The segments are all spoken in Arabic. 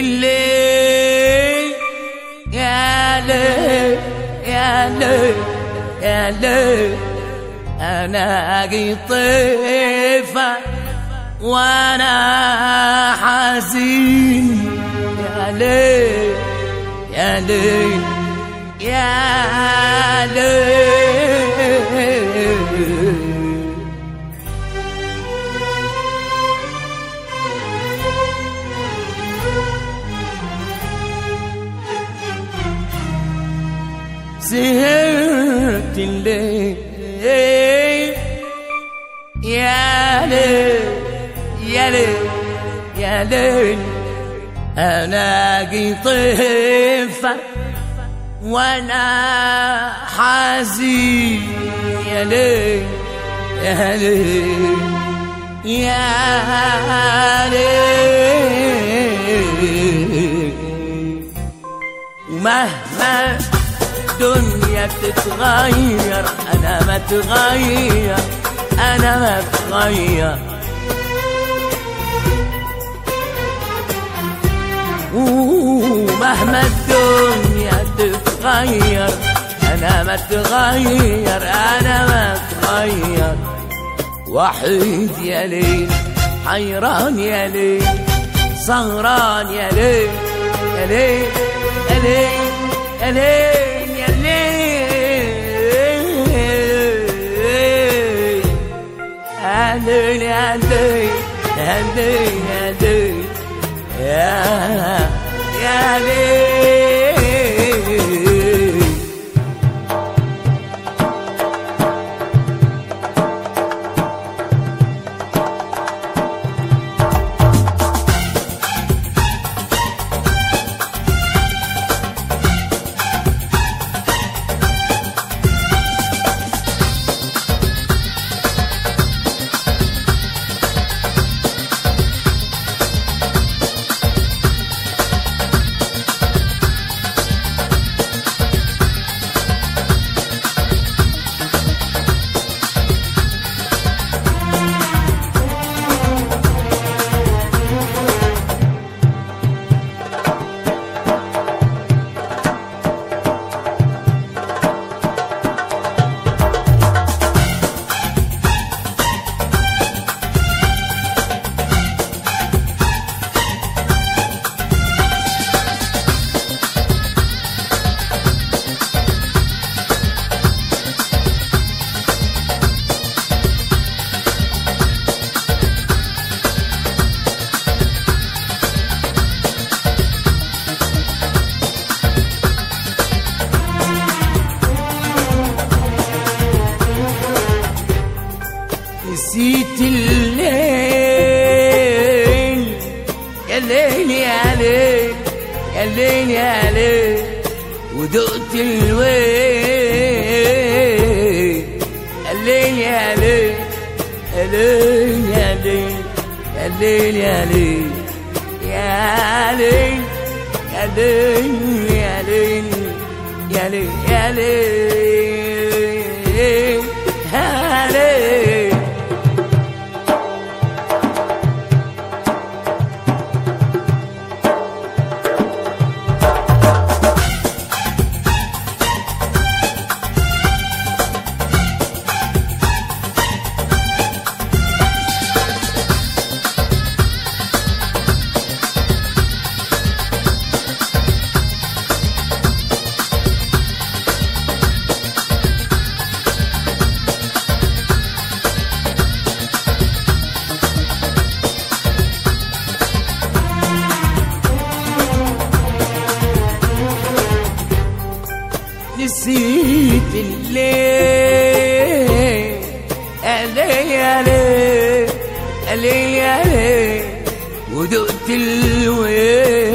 الليل. يا ليل يا ليل يا ليل. أنا أجي طيفة وأنا حزين. يا ليل يا ليل يا ليل. سهرت الليل. يا ليل يا ليل يا ليل. وأنا حزين يا ليل يا ليل يا ليل. ومهما الدنيا بتتغير أنا ما اتغير أنا ما اتغير ومهما الدنيا تتغير أنا ما اتغير أنا ما اتغير وحيد يا ليل حيران يا ليل سهران يا ليل يا ليل يا ليل يا ليل. Hadi, hadi, hadi, hadi. دقت الويل الليل يا ليل الليل يا ليل الليل يا ليل يا ليل يا ليل يا ليل يا ليل يا ليل يا ليل ودقت الويل.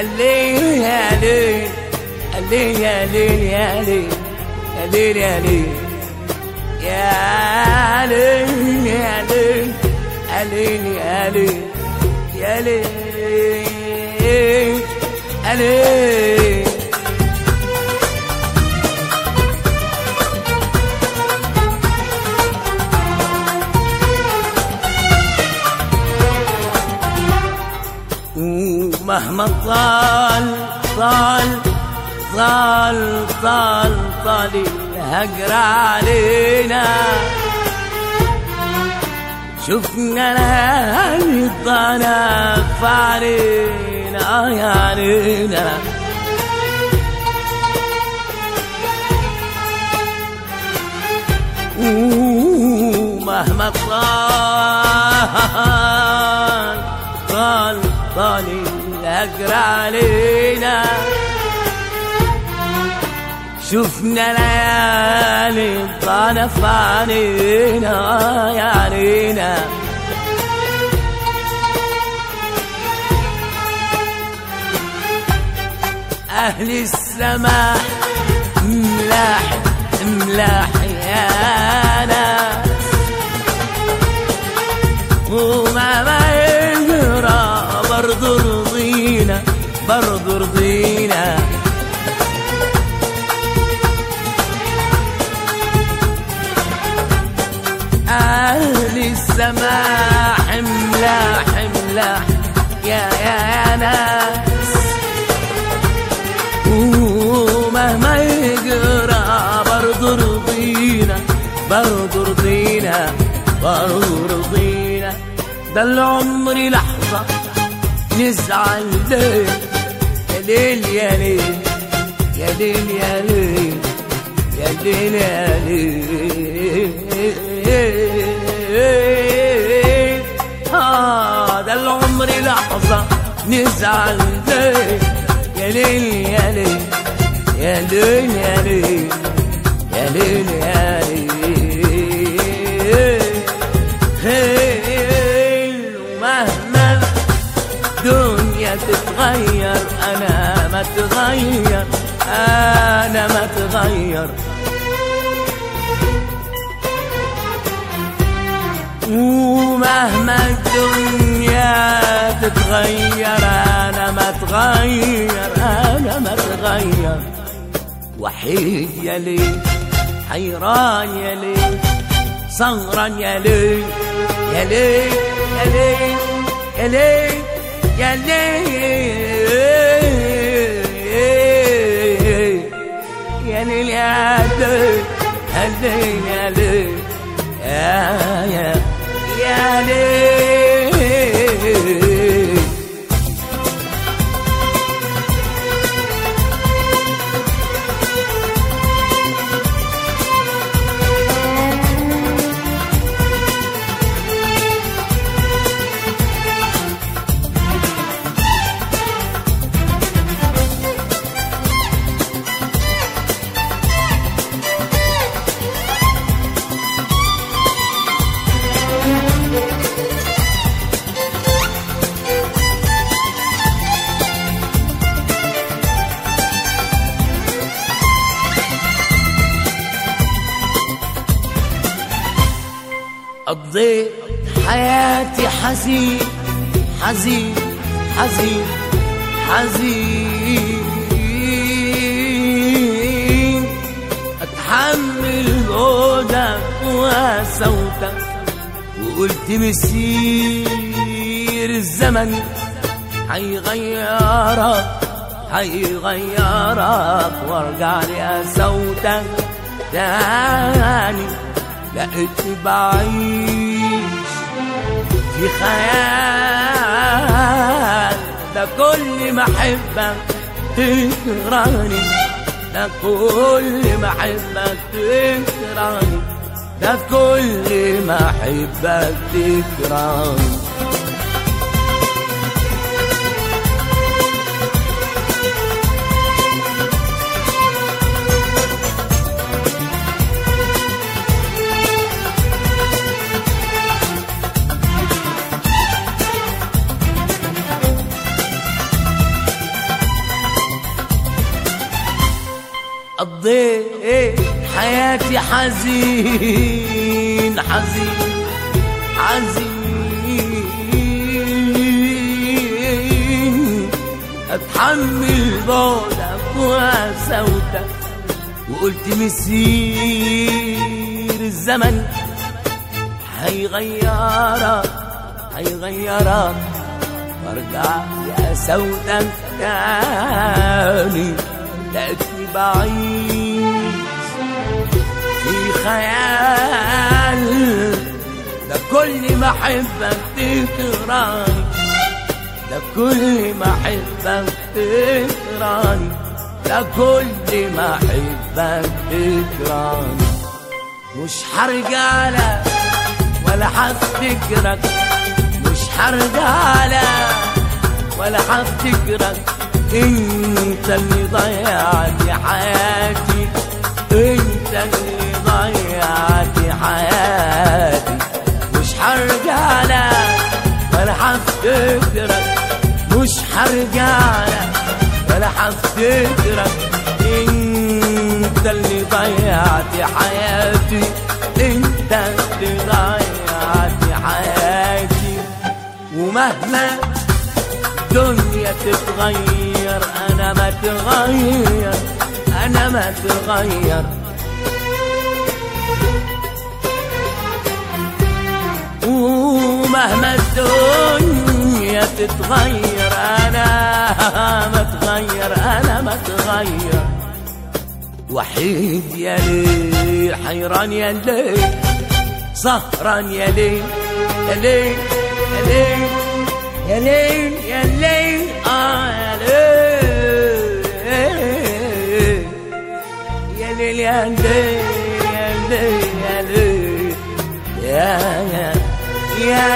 الليل يا ليل الليل يا ليل يا ليل يا ليل يا ليل. يا ليل الليل يا ليل يا ليل يا ليل. ومهما طال طال طال طال طال الهجر علينا. شفنا ليالي الضنف علينا يا علينا ومهما طال طال طال الهجر علينا. شفنا ليالي الضنف علينا يا علينا أهل السماء ملاح ملاح يا ناس وما برضو رضينا. أهل السماء حملة حملة. يا يا يا ناس. ومهما يقرأ برضو رضينا برضو رضينا برضو رضينا. ده العمر لحظة نزعل ليه؟ dil yeli Ya dil yeli Ya dil yeli هذا العمر لحظة نزعل ليه يا ليل يا ليل يا ليل يا ليل يا ليل يا ليل تتغير أنا ما تغير أنا ما تغير. ومهما الدنيا تتغير أنا ما تغير أنا ما تغير. وحيد يا يلي حيران يا يلي صغرا يلي يا يلي, يا يلي. يا ليل يا ليل يا ليل يا ليل يا ليل حزين حزين حزين حزين. أتحمل جهدك وسوتك وقلت مسير الزمن هيغيرك هيغيرك. وارجع لقسوتك تاني لقيت بعيش في خيال. ده كل ما احبك تكرهني ده كل ما احبك تكرهني ده كل ما احبك تكرهني قضيت حياتي حزين حزين حزين. أتحمل بعدك وسوتك وقلت مسير الزمن. هيغيرك هيغيرك وارجع يا سودا تاني. لقيتني بعيش في خيال. ده كل ما أحبك تكرهني. ده كل ما أحبك تكرهني. ده كل ما أحبك تكرهني. مش هرجع لك ولا هفتكرك. مش هرجع لك ولا هفتكرك. انت اللي ضيعت حياتي. انت اللي ضيعت حياتي مش لك ولا هفتكرك مش لك ولا هفتكرك انت اللي ضيعت حياتي. انت اللي ضيعت حياتي. ومهما الدنيا تتغير أنا ما تغير. أنا ما تغير. ومهما الدنيا تتغير أنا ما تغير أنا ما تغير وحيد يا ليل حيران يا ليل سهران يا ليل يا ليل يا ليل يا ليل يا ليل آه يا ليل يا ليل يا ليل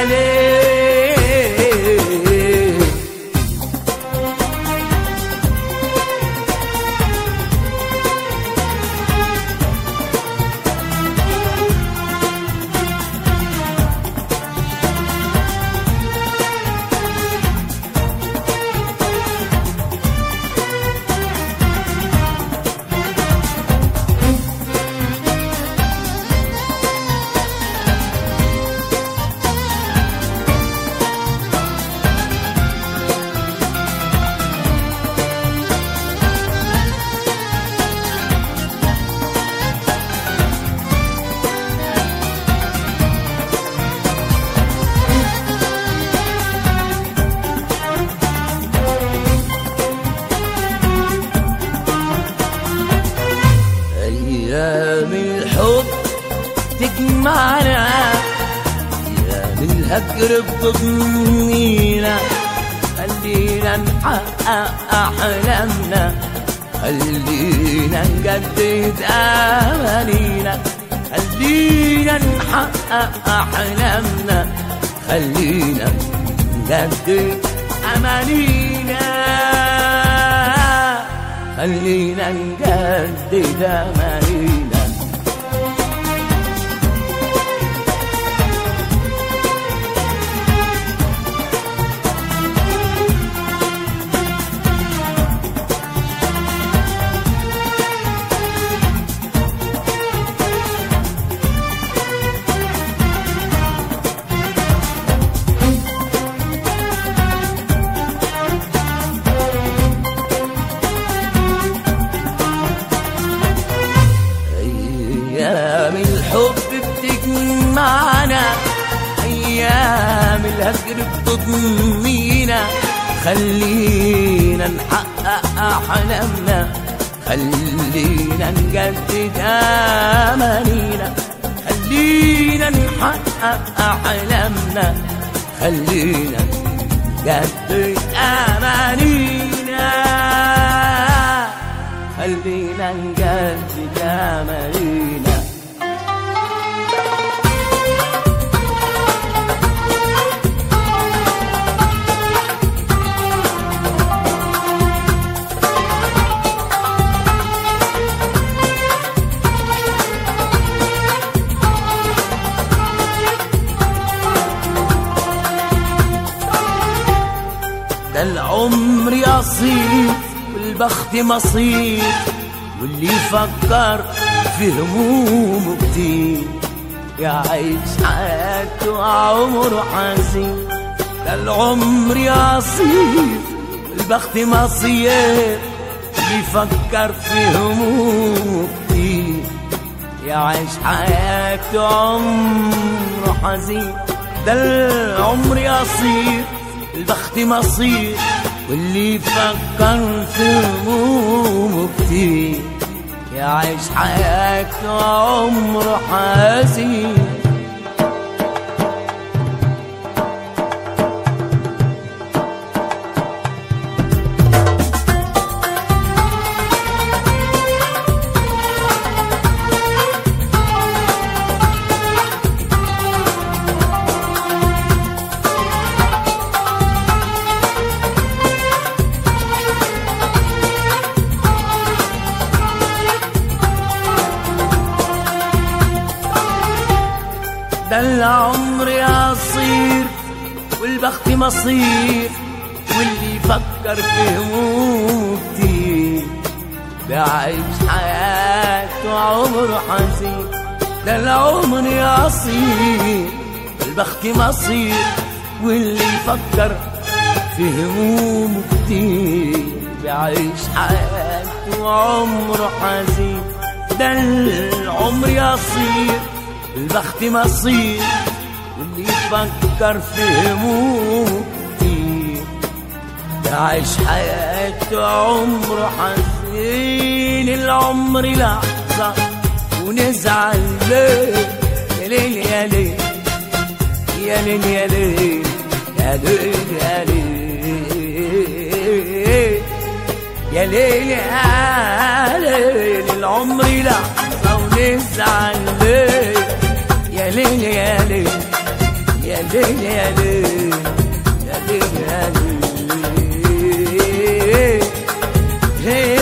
يا أحلامنا خلينا نجدد أمانينا خلينا نحقق أحلامنا خلينا نجدد أمانينا خلينا نجدد أمانينا الهجر بتضمينا خلينا نحقق أحلامنا خلينا نجدد أمانينا. خلينا نحقق أحلامنا خلينا نجدد أمانينا. خلينا نجدد أمانينا. والبخت مصير واللي يفكر في همومه كتير يعيش حياته عمره حزين ده العمر يصير والبخت مصير اللي يفكر في همومه كتير يعيش حياته عمره حزين ده العمر يصير البخت مصير واللي فكر في همومه كتير يعيش حياته عمره حزين. حياته عمره حزين. ده العمر يصير البخت مصير واللي يفكر في همومه كتير بيعيش حياته عمره حزين. ده العمر يصير البخت مصير واللي يفكر في همومه كتير يعيش حياته عمره حزين. العمر لحظة ونزعل ليه يا ليل يا ليل يا ليل يا ليل يا ليل يا ليل. يا ليل يا ليل العمر لحظة ونزعل ليه يا ليل يا ليل يا ليل يا ليل يا ليل يا ليل ليل.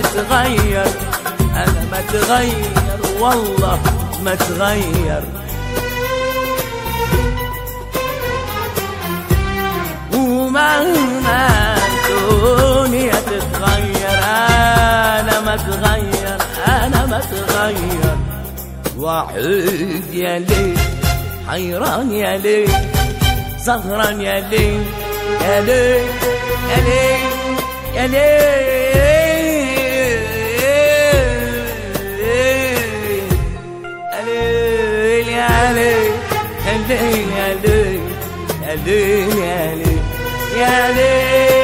تتغير. أنا ما تغير والله ما تغير. ومهما الدنيا تتغير أنا ما تغير أنا ما تغير. وحيد يا ليل حيران يا ليل سهران يا ليل يا ليل يا ليل يا ليل. ليل يا ليل يا ليل يا ليل يا ليل.